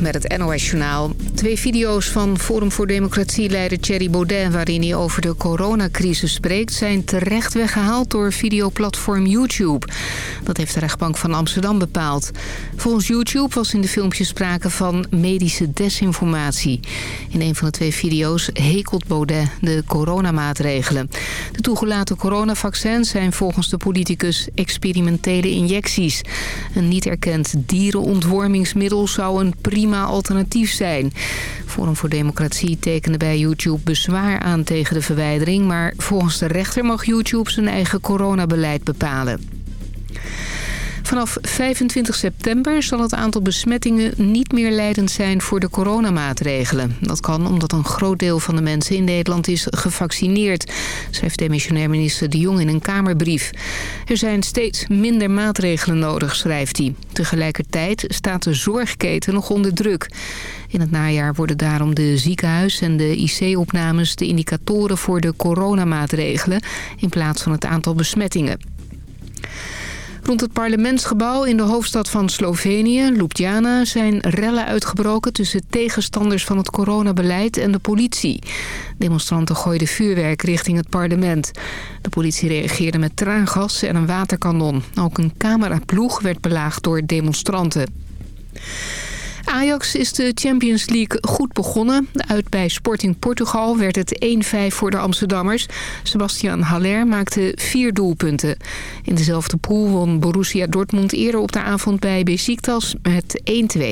Met het NOS Journaal. Twee video's van Forum voor Democratie-leider Thierry Baudet... waarin hij over de coronacrisis spreekt... zijn terecht weggehaald door videoplatform YouTube. Dat heeft de rechtbank van Amsterdam bepaald. Volgens YouTube was in de filmpjes sprake van medische desinformatie. In een van de twee video's hekelt Baudet de coronamaatregelen. De toegelaten coronavaccins zijn volgens de politicus experimentele injecties. Een niet erkend dierenontwormingsmiddel zou een prima alternatief zijn. Forum voor Democratie tekende bij YouTube bezwaar aan tegen de verwijdering... maar volgens de rechter mag YouTube zijn eigen coronabeleid bepalen. Vanaf 25 september zal het aantal besmettingen niet meer leidend zijn voor de coronamaatregelen. Dat kan omdat een groot deel van de mensen in Nederland is gevaccineerd, schrijft demissionair minister De Jong in een Kamerbrief. Er zijn steeds minder maatregelen nodig, schrijft hij. Tegelijkertijd staat de zorgketen nog onder druk. In het najaar worden daarom de ziekenhuis- en de IC-opnames de indicatoren voor de coronamaatregelen in plaats van het aantal besmettingen. Rond het parlementsgebouw in de hoofdstad van Slovenië, Ljubljana... zijn rellen uitgebroken tussen tegenstanders van het coronabeleid en de politie. Demonstranten gooiden vuurwerk richting het parlement. De politie reageerde met traangas en een waterkanon. Ook een cameraploeg werd belaagd door demonstranten. Ajax is de Champions League goed begonnen. Uit bij Sporting Portugal werd het 1-5 voor de Amsterdammers. Sebastian Haller maakte vier doelpunten. In dezelfde pool won Borussia Dortmund eerder op de avond bij Besiktas met 1-2.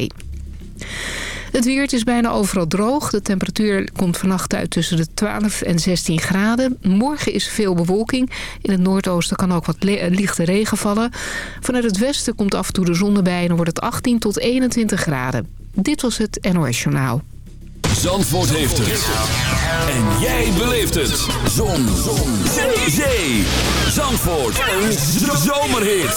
Het weer is bijna overal droog. De temperatuur komt vannacht uit tussen de 12 en 16 graden. Morgen is veel bewolking. In het noordoosten kan ook wat lichte regen vallen. Vanuit het westen komt af en toe de zon erbij... en dan wordt het 18 tot 21 graden. Dit was het NOS Journaal. Zandvoort heeft het. En jij beleeft het. Zon. zon. Zee. Zee. Zandvoort. Een zomerhit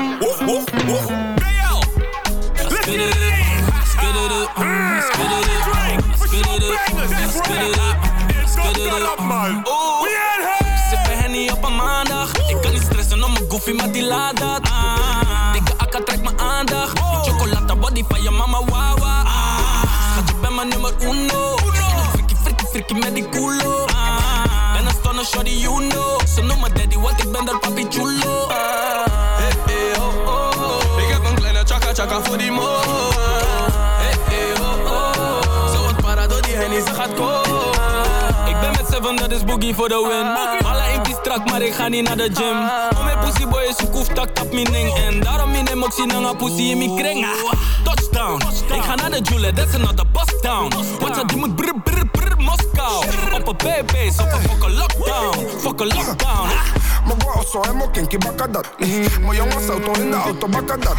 Oeh. Sippen Henny op maandag. Ik kan niet stressen om mijn goofy, maar dat. Dikke mijn aandacht. Chocolata body je mama, wawa. Schat, je bent mijn uno. Frikkie. Ben een shorty, you know. Ze noemen daddy, want ik ben daar papi chulo. Chaka voor die mo. Hey, hey, oh, oh. Die hennie, ze gaat komen. Ik ben met seven, dat is boogie voor de win. Alle impie strak, maar ik ga niet naar de gym. Om mijn pussy boy is koef, tak tap mijn ding. En daarom in hem ook zien een pussy in mijn kring. Ah, Touchdown, ik ga naar de Jule, that's another bust down. Wat die moet brr brr brr Moskou. Op een baby's, op een fucking lockdown. Fucking lockdown. Mijn bro zo helemaal kinky bakken dat. Mijn jongens auto in de auto bakken dat.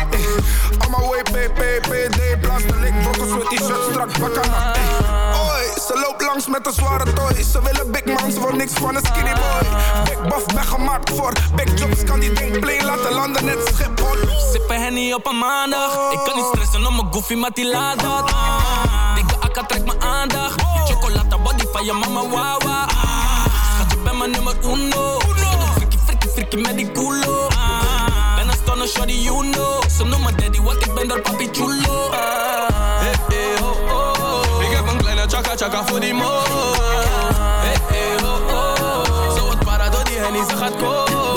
On my way, PPPD, blaas de lik, brokkels met t-shirt strak bakken dat. eh. Oi, ze loopt langs met een zware toy. Ze willen big man, ze wil niks van een skinny boy. Big buff, ben gemaakt voor big jobs, kan die ding play laten landen net Schiphol. Sippen Henny op een maandag. Ik kan niet stressen om mijn goofy, maar die laat dat. Ah. Dikke akka trekt mijn aandacht. Van je mama, wawa. Ah. Schat, je bent mijn nummer uno. Frikkie, frikkie, frikkie met die culo. Ah. Ben een stunner, shorty, you know. Ze noemen daddy, want ik ben daar papi chulo. Ah. Hey, hey, oh, oh. Ik heb een kleine chaka chaka voor die mo. Hey, hey, oh, oh. Zo wat para door die hennie, ze gaat komen.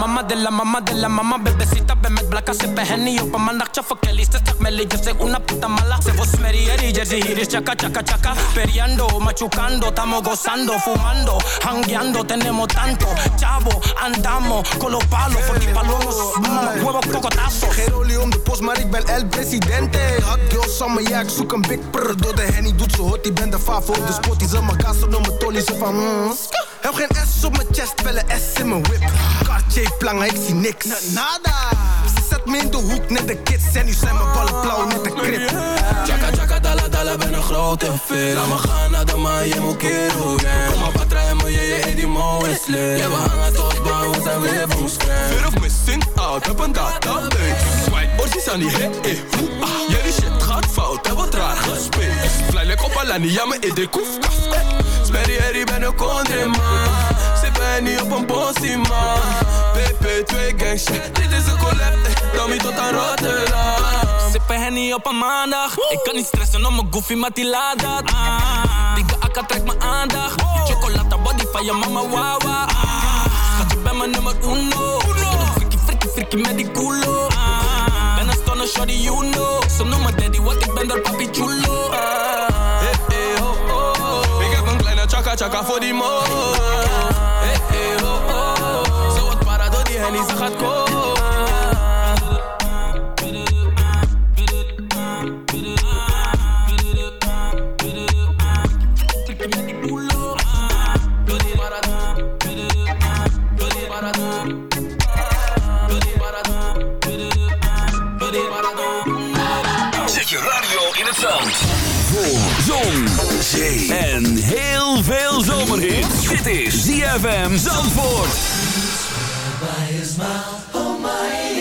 La mama de la mama de la mama Bebecita ben met blakka sippen henny op een maandagje voor Kelly Ze stak met yo soy una puta mala Se vos merieri jersey hier is chaka chaka chaka Periando, machucando, tamo gozando Fumando, hangueando, tenemos tanto Chavo, andamos con los palos Voor die palomos, mama, huevo, cocotazo Geen olie om de post, maar ik ben El Presidente. Hot girl summer, ja, ik zoek een big prr. Door de henny doet ze hot, ik ben de favo de spot. Die ze mijn gas op mijn Tony, ze van. Heb geen S op mijn chest, wel een S in mijn whip. Cartier plangen, ik zie niks. Nada. Ze zet me in de hoek, net de kids. En nu zijn mijn ballen blauw, net de krip. Chaka chaka dala dala ben een grote fit Laat me gaan naar de maan, je moet Kom maar en me, je je is lit Ja, we hangen we zijn weer boomscram Fear of missing out, heb een database Swipe, orsies aan die hit, eh, hoe, ah. Jullie shit gaat fout, heb wat raar gespeeld. Fly like op Alani, ja, me in de koefkast Sperry, herrie, ben een country man Zit ben niet op een bossie man PP2 gang shit, dit is een collab, eh, Tommy tot aan Rotterdam. Sippen Henny op een maandag. Ik kan niet stressen om mijn goofy, maar die laat dat. Ah. Dikke akka trekt mijn aandacht. Chocolata body van je mama, wawa. Ah. Bent mijn nummer uno Frikkie, frikkie, frikkie met die culo ah. Ben een stunner, shorty, you know Ze noemen daddy, want ik ben daar papi chulo ah. Hey, hey, oh, oh, oh. Ik heb een kleine chaka chaka voor die mo Hey, hey, oh, oh. Zo wat para door die hennie, ze gaat komen radio in het zand. Voor zon, zee en heel veel zomerhit. Dit is ZFM Zandvoort. I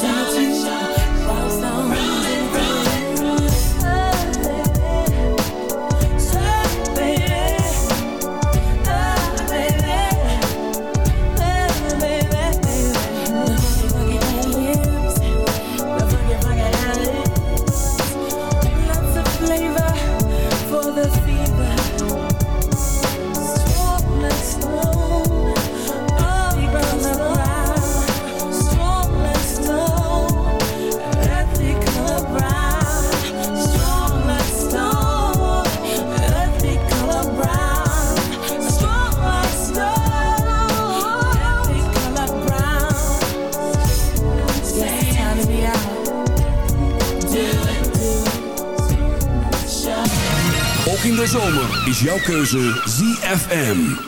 sound. Is jouw keuze ZFM.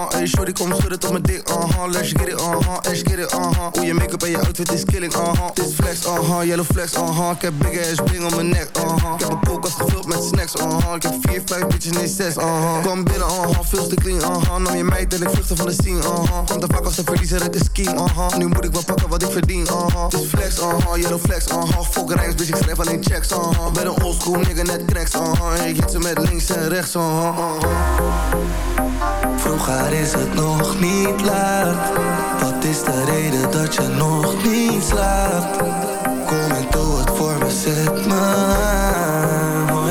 Uh-huh. Hey, shorty, kom schudden tot mijn dik, uh-huh. Let's get it, uh-huh, let's get it, uh-huh. Hoe je make-up en je outfit is killing, uh-huh. Dit flex, uh-huh, yellow flex, uh-huh. Ik heb big ass bling om mijn nek, uh-huh. Ik heb een koelkast gevuld met snacks, uh-huh. Ik heb vier, vijf bitches, nee zes, uh-huh. Kom binnen, uh-huh, veel te clean, uh-huh. Nam je meid en ik vluchtte van de scene, uh-huh. Komt te vaak als een verliezer uit de scheme, uh-huh. Nu moet ik wel pakken wat ik verdien, uh-huh. Dit flex, uh-huh, yellow flex, uh-huh. Fuck rijks, bitch, ik schrijf alleen checks, uh-huh. Ben een oldschool nigga, net cracks, uh-huh. Ik hit ze met links en rechts, uh-huh, uh-huh Vroeger is het nog niet laat. Wat is de reden dat je nog niet slaapt? Kom en doe het voor me, zet me aan. Oh.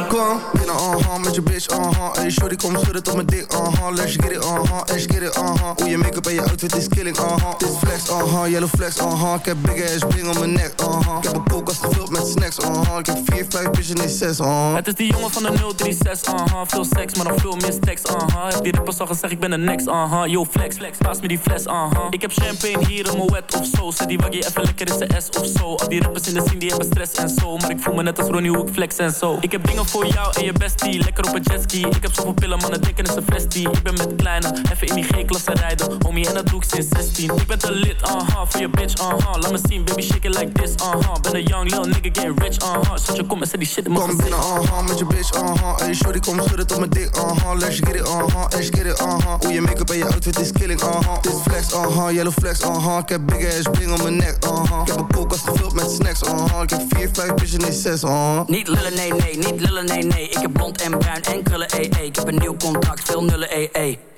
Ik kwam binnen, uh-huh, met je bitch, uh-huh Hey, shorty, kom schudden tot mijn dik, uh-huh. Let's get it, uh-huh, let's get it, uh-huh. Hoe je make-up en je outfit is killing, uh-huh. Dit flex, uh-huh, yellow flex, uh-huh. Ik heb big ass bling om mijn nek, uh-huh. Ik heb een koelkast gevuld met snacks, uh-huh. Ik heb vier, vijf bitches, nee zes, uh-huh. Het is die jongen van de 036, uh-huh. Veel seks, maar nog veel meer stacks, uh-huh. Heb die rappers al gezegd, ik ben de next, uh-huh. Yo, flex, flex, paas me die fles, uh-huh. Ik heb champagne hier in mijn wet of zo. Zet die waggie even lekker in zijn S of zo. Al die rappers in de scene, die hebben stress en zo. Maar ik voel me net als Ronnie hoe ik flex en zo. Ik heb dingen voor jou en je bestie. Lekker op een jetski Ik heb zoveel pillen, mannen denken is een vestie Ik ben met kleine, even in die G-klasse rijden. Homie, en dat doe ik sinds 16 Ik ben te lit, uh-huh, voor je bitch, uh-huh Laat me zien, baby, shake it like this, uh-huh Ben een young lil nigga, get rich, uh-huh Zet je kom en zet die shit in mijn Kom binnen, uh-huh, met je bitch, uh-huh Hey, shorty, kom schudden tot mijn dik, uh-huh Let's get it, uh-huh, let's get it, uh-huh Hoe je make-up en je outfit is killing, uh-huh Dit flex, uh-huh, yellow flex, uh-huh Ik heb big ass bling om mijn nek, uh-huh Ik heb een koelkast gevuld met snacks, uh-huh Ik heb vier, vijf bitches, nee zes, uh-huh Niet lullen, nee, nee, niet lullen, nee, nee. Ik heb blond en bruin en krullen, ee, ee. Ik heb een nieuw contract, veel nullen, ee, ee.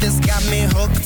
This got me hooked.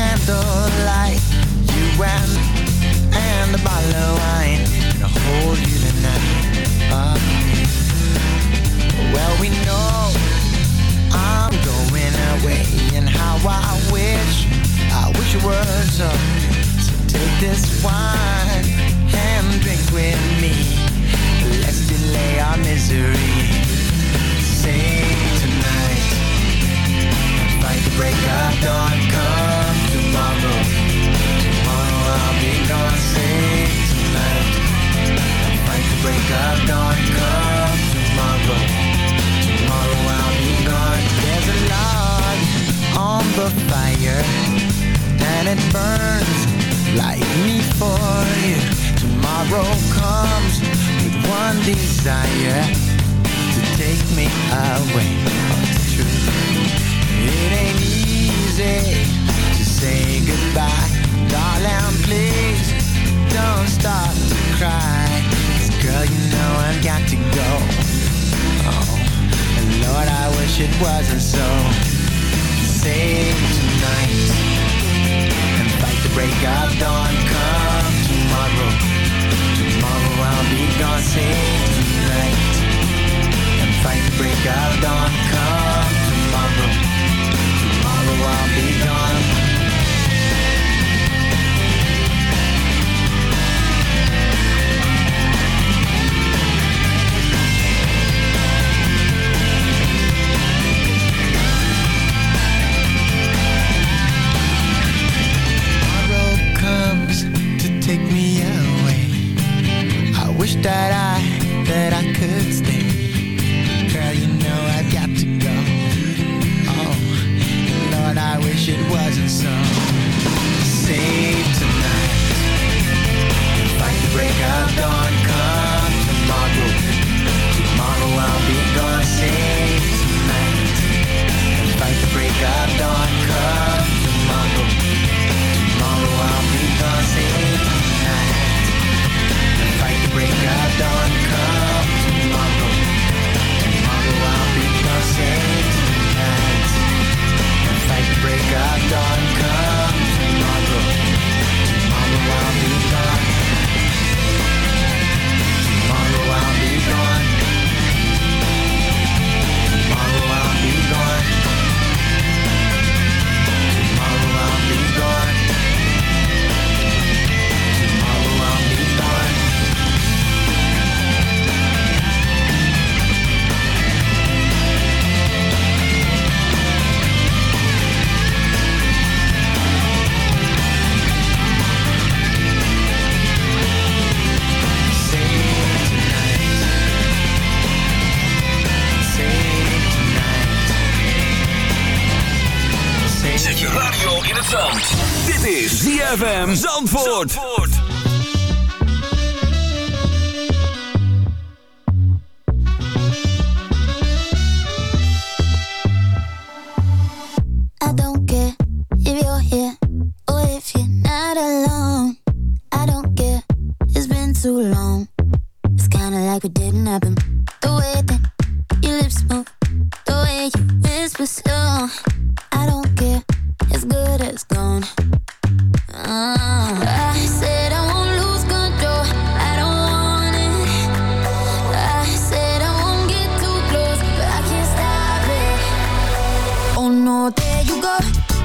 candlelight You and, and a bottle of wine. To hold you tonight uh, Well we know I'm going away And how I wish, I wish it were so So take this wine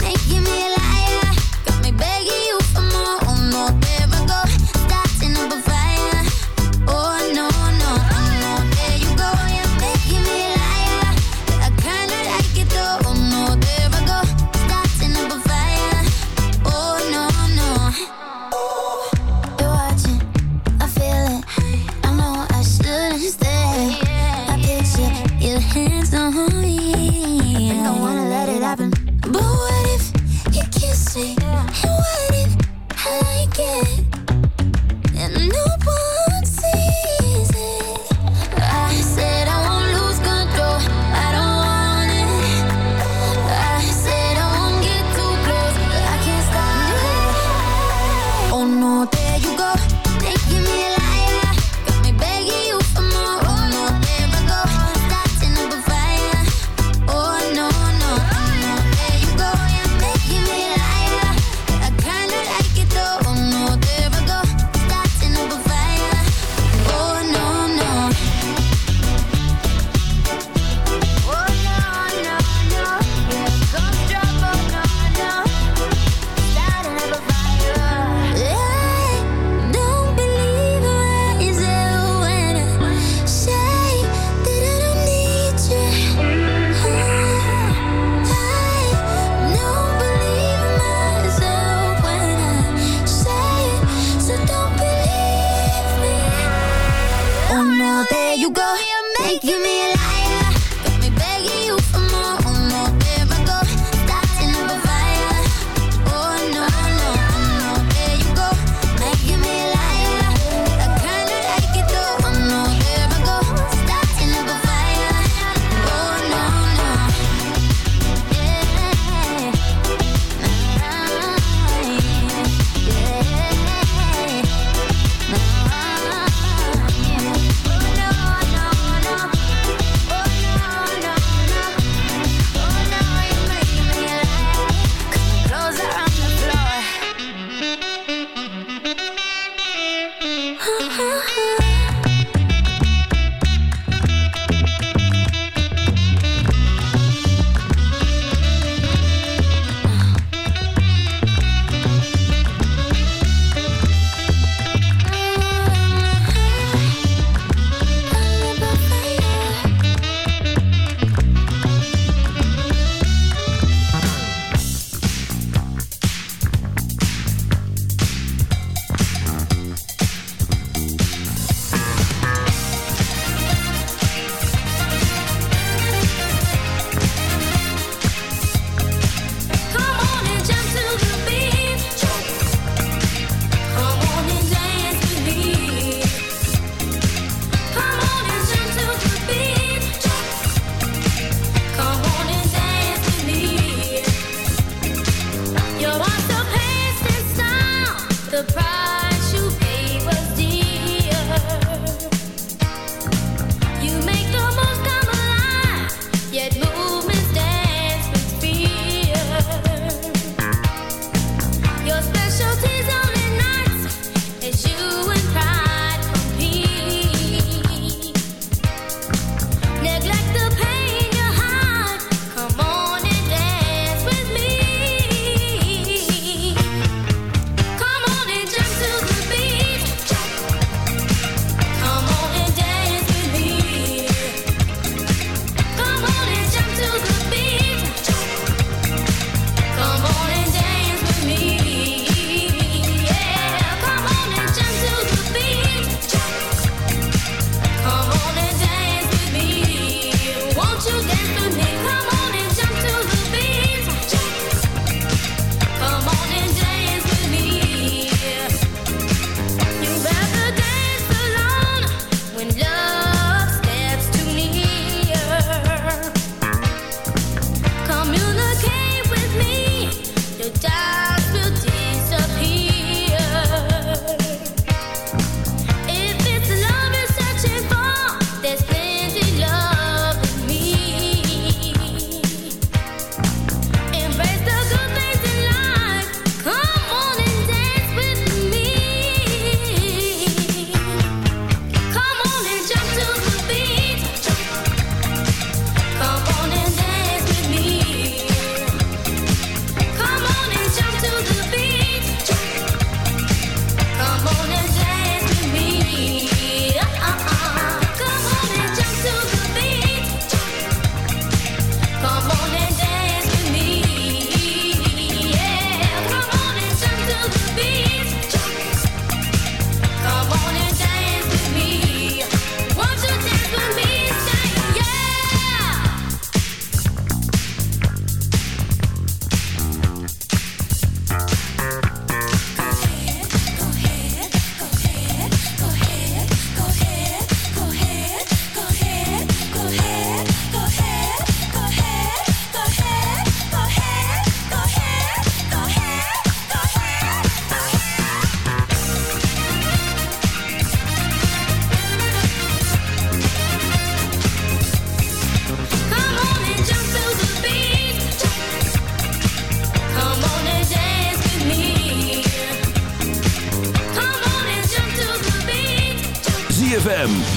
Give me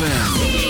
ZFM.